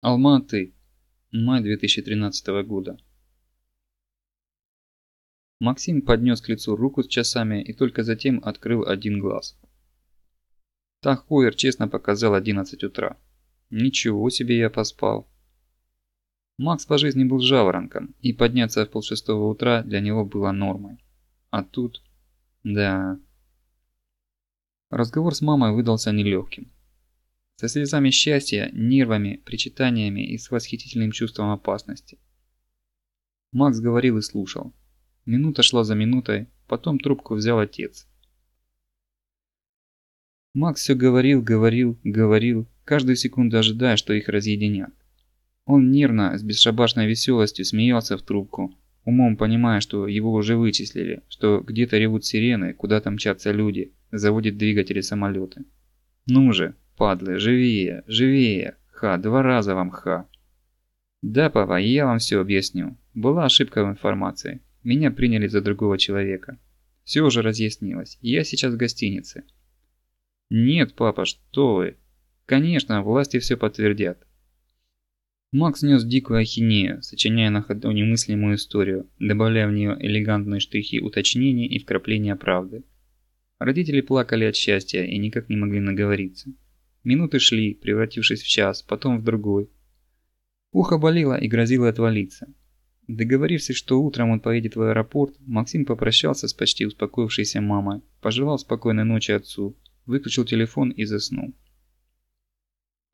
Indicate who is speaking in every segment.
Speaker 1: Алматы. Май 2013 года. Максим поднес к лицу руку с часами и только затем открыл один глаз. Так Хойер честно показал 11 утра. Ничего себе я поспал. Макс по жизни был жаворонком, и подняться в полшестого утра для него было нормой. А тут... Да... Разговор с мамой выдался нелегким. Со слезами счастья, нервами, причитаниями и с восхитительным чувством опасности. Макс говорил и слушал. Минута шла за минутой, потом трубку взял отец. Макс все говорил, говорил, говорил, каждую секунду ожидая, что их разъединят. Он нервно, с бесшабашной веселостью смеялся в трубку, умом понимая, что его уже вычислили, что где-то ревут сирены, куда-то мчатся люди, заводят двигатели самолеты. Ну же, падлы, живее, живее, ха, два раза вам ха. Да, папа, я вам все объясню. Была ошибка в информации. Меня приняли за другого человека. Все уже разъяснилось. Я сейчас в гостинице. Нет, папа, что вы? Конечно, власти все подтвердят. Макс нес дикую ахинею, сочиняя на ходу немыслимую историю, добавляя в нее элегантные штрихи уточнений и вкрапления правды. Родители плакали от счастья и никак не могли наговориться. Минуты шли, превратившись в час, потом в другой. Ухо болело и грозило отвалиться. Договорившись, что утром он поедет в аэропорт, Максим попрощался с почти успокоившейся мамой, пожелал спокойной ночи отцу, выключил телефон и заснул.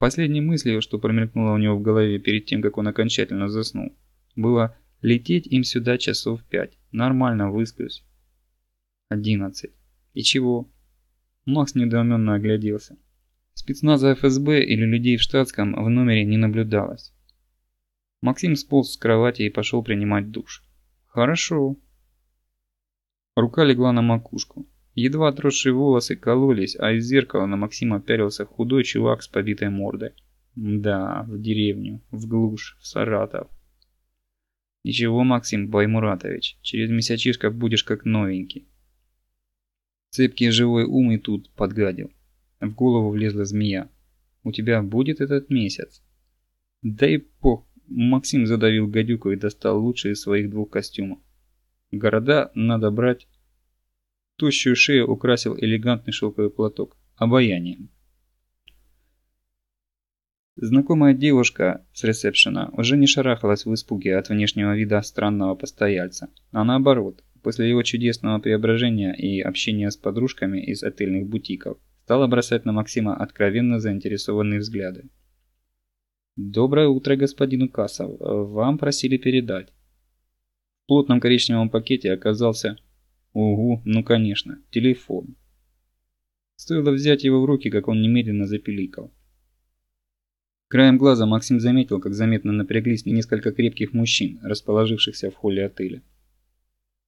Speaker 1: Последней мыслью, что промелькнуло у него в голове перед тем, как он окончательно заснул, было лететь им сюда часов пять. Нормально высплюсь. Одиннадцать. И чего? Макс недоуменно огляделся. Спецназа ФСБ или людей в штатском в номере не наблюдалось. Максим сполз с кровати и пошел принимать душ. Хорошо. Рука легла на макушку. Едва отросшие волосы кололись, а из зеркала на Максима пялился худой чувак с побитой мордой. Да, в деревню, в глушь, в Саратов. Ничего, Максим Баймуратович, через месячишко будешь как новенький. Цепкий живой ум и тут подгадил. В голову влезла змея. У тебя будет этот месяц? Да и пох. Максим задавил гадюку и достал лучшие из своих двух костюмов. Города надо брать Тощую шею украсил элегантный шелковый платок. Обаянием. Знакомая девушка с ресепшена уже не шарахалась в испуге от внешнего вида странного постояльца, а наоборот, после его чудесного преображения и общения с подружками из отельных бутиков, стала бросать на Максима откровенно заинтересованные взгляды. «Доброе утро, господин Укасов. Вам просили передать». В плотном коричневом пакете оказался Угу, ну конечно, телефон. Стоило взять его в руки, как он немедленно запиликал. Краем глаза Максим заметил, как заметно напряглись несколько крепких мужчин, расположившихся в холле отеля.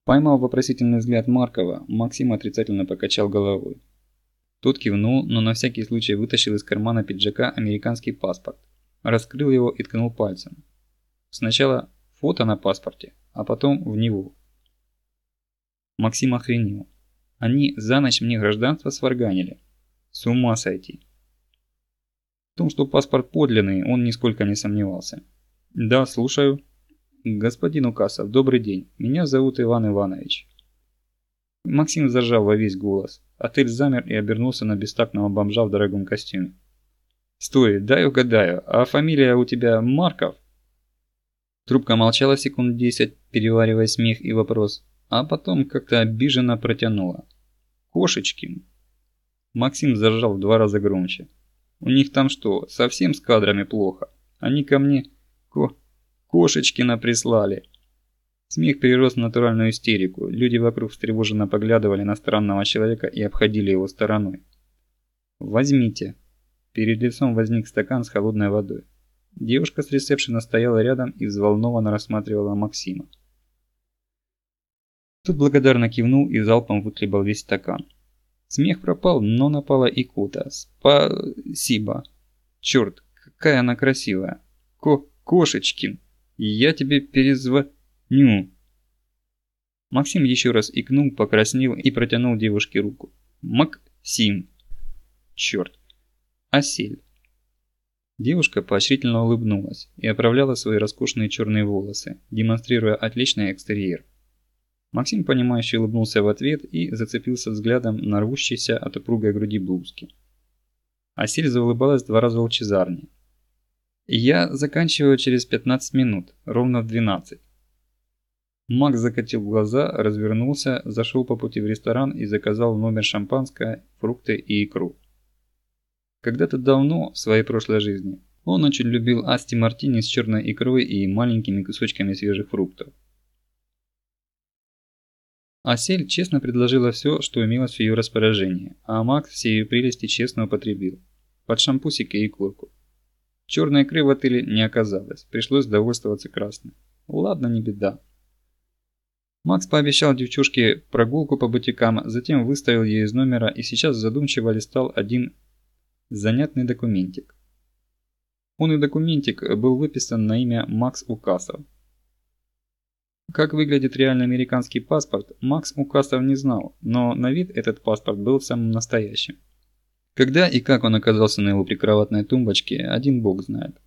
Speaker 1: Поймав вопросительный взгляд Маркова, Максим отрицательно покачал головой. Тот кивнул, но на всякий случай вытащил из кармана пиджака американский паспорт, раскрыл его и ткнул пальцем. Сначала фото на паспорте, а потом в него. Максим охренел. Они за ночь мне гражданство сварганили. С ума сойти. В том, что паспорт подлинный, он нисколько не сомневался. «Да, слушаю». «Господин Укасов, добрый день. Меня зовут Иван Иванович». Максим зажал во весь голос. Отель замер и обернулся на бестактного бомжа в дорогом костюме. «Стой, дай угадаю, а фамилия у тебя Марков?» Трубка молчала секунд десять, переваривая смех и вопрос а потом как-то обиженно протянула. «Кошечкин!» Максим заржал в два раза громче. «У них там что, совсем с кадрами плохо? Они ко мне ко... Кошечкина прислали!» Смех перерос в натуральную истерику. Люди вокруг встревоженно поглядывали на странного человека и обходили его стороной. «Возьмите». Перед лицом возник стакан с холодной водой. Девушка с ресепшена стояла рядом и взволнованно рассматривала Максима. Тут благодарно кивнул и залпом выхлебал весь стакан. Смех пропал, но напала икота. Спасибо. Черт, какая она красивая. Ко Кошечкин, я тебе перезвоню. Максим еще раз икнул, покраснел и протянул девушке руку. Максим. Черт. Осель. Девушка поощрительно улыбнулась и оправляла свои роскошные черные волосы, демонстрируя отличный экстерьер. Максим, понимающе улыбнулся в ответ и зацепился взглядом на рвущейся от упругой груди блузки. Асель заулыбалась два раза лучезарнее. «Я заканчиваю через 15 минут, ровно в 12. Макс закатил глаза, развернулся, зашел по пути в ресторан и заказал в номер шампанское, фрукты и икру. Когда-то давно, в своей прошлой жизни, он очень любил асти мартини с черной икрой и маленькими кусочками свежих фруктов. Асель честно предложила все, что имелось в ее распоряжении, а Макс все ее прелести честно употребил. Под шампусики и курку. Черной икры в отеле не оказалось, пришлось довольствоваться красной. Ладно, не беда. Макс пообещал девчушке прогулку по бутикам, затем выставил ее из номера и сейчас задумчиво листал один занятный документик. Он и документик был выписан на имя Макс Укасов. Как выглядит реальный американский паспорт, Макс Укасов не знал, но на вид этот паспорт был самым настоящим. Когда и как он оказался на его прикроватной тумбочке, один бог знает.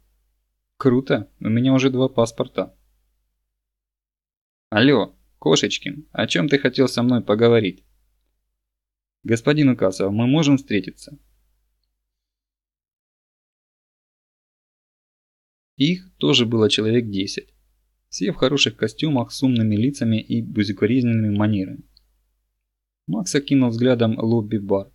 Speaker 1: Круто, у меня уже два паспорта. Алло, Кошечкин, о чем ты хотел со мной поговорить? Господин Укасов, мы можем встретиться? Их тоже было человек 10. Все в хороших костюмах с умными лицами и бузикоризненными манерами. Макс окинул взглядом лобби-бар.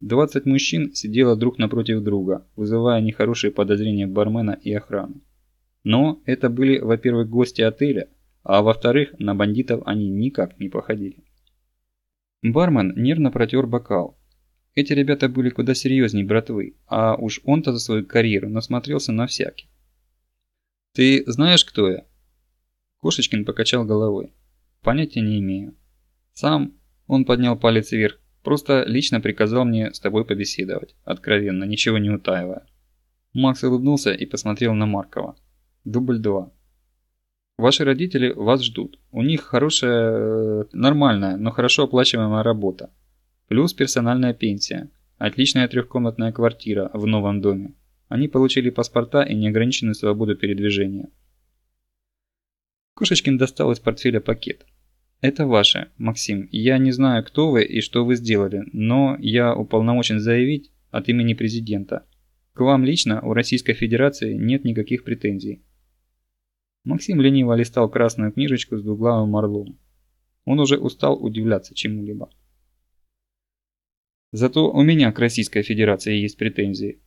Speaker 1: 20 мужчин сидело друг напротив друга, вызывая нехорошие подозрения бармена и охраны. Но это были, во-первых, гости отеля – а во-вторых, на бандитов они никак не походили. Бармен нервно протер бокал. Эти ребята были куда серьезней братвы, а уж он-то за свою карьеру насмотрелся на всяких. «Ты знаешь, кто я?» Кошечкин покачал головой. «Понятия не имею. Сам он поднял палец вверх, просто лично приказал мне с тобой побеседовать, откровенно, ничего не утаивая». Макс улыбнулся и посмотрел на Маркова. Дубль два. Ваши родители вас ждут. У них хорошая, э, нормальная, но хорошо оплачиваемая работа. Плюс персональная пенсия. Отличная трехкомнатная квартира в новом доме. Они получили паспорта и неограниченную свободу передвижения. Кошечкин достал из портфеля пакет. «Это ваше, Максим. Я не знаю, кто вы и что вы сделали, но я уполномочен заявить от имени президента. К вам лично у Российской Федерации нет никаких претензий. Максим лениво листал красную книжечку с двуглавым орлом. Он уже устал удивляться чему-либо. Зато у меня к Российской Федерации есть претензии.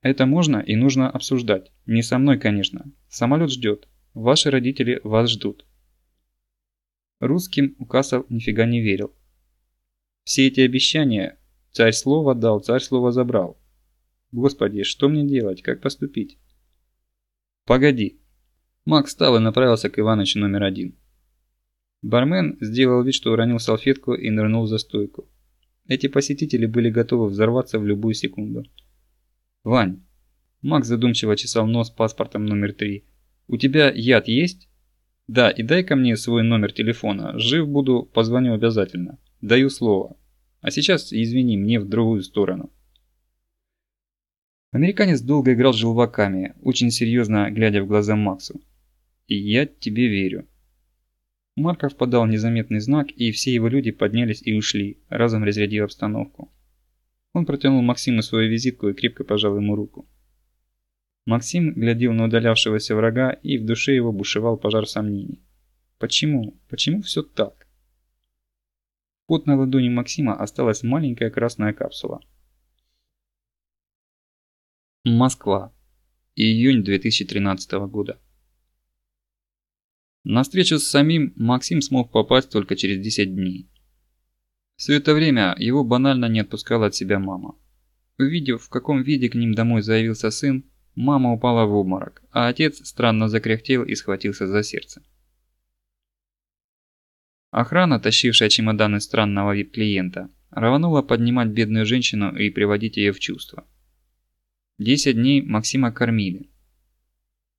Speaker 1: Это можно и нужно обсуждать. Не со мной, конечно. Самолет ждет. Ваши родители вас ждут. Русским Укасов нифига не верил. Все эти обещания царь слово дал, царь слово забрал. Господи, что мне делать, как поступить? Погоди, Макс встал и направился к Иванычу номер один. Бармен сделал вид, что уронил салфетку и нырнул за стойку. Эти посетители были готовы взорваться в любую секунду. «Вань!» Макс задумчиво чесал нос паспортом номер три. «У тебя яд есть?» «Да, и дай-ка мне свой номер телефона. Жив буду, позвоню обязательно. Даю слово. А сейчас, извини, мне в другую сторону». Американец долго играл с желваками, очень серьезно глядя в глаза Максу. И я тебе верю. Марков подал незаметный знак, и все его люди поднялись и ушли, разом разрядив обстановку. Он протянул Максиму свою визитку и крепко пожал ему руку. Максим глядел на удалявшегося врага, и в душе его бушевал пожар сомнений. Почему? Почему все так? Под на ладони Максима осталась маленькая красная капсула. Москва. Июнь 2013 года. На встречу с самим Максим смог попасть только через 10 дней. Все это время его банально не отпускала от себя мама. Увидев, в каком виде к ним домой заявился сын, мама упала в обморок, а отец странно закряхтел и схватился за сердце. Охрана, тащившая чемоданы странного вип-клиента, рванула поднимать бедную женщину и приводить ее в чувство. Десять дней Максима кормили.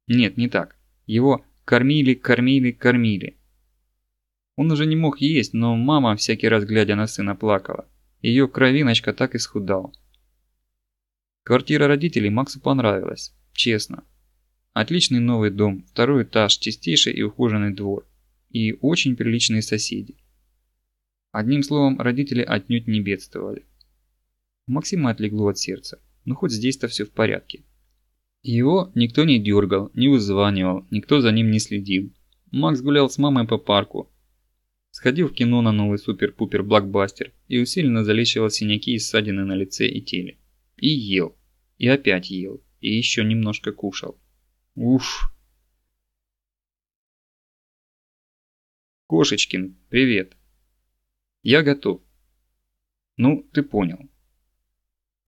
Speaker 1: Нет, не так. Его Кормили, кормили, кормили. Он уже не мог есть, но мама, всякий раз глядя на сына, плакала. Ее кровиночка так исхудала. Квартира родителей Максу понравилась, честно. Отличный новый дом, второй этаж, чистейший и ухоженный двор. И очень приличные соседи. Одним словом, родители отнюдь не бедствовали. Максима отлегло от сердца. Ну хоть здесь-то все в порядке. Его никто не дергал, не вызванивал, никто за ним не следил. Макс гулял с мамой по парку. Сходил в кино на новый супер-пупер-блокбастер и усиленно залечивал синяки и ссадины на лице и теле. И ел. И опять ел. И еще немножко кушал. Уф. Кошечкин, привет. Я готов. Ну, ты понял.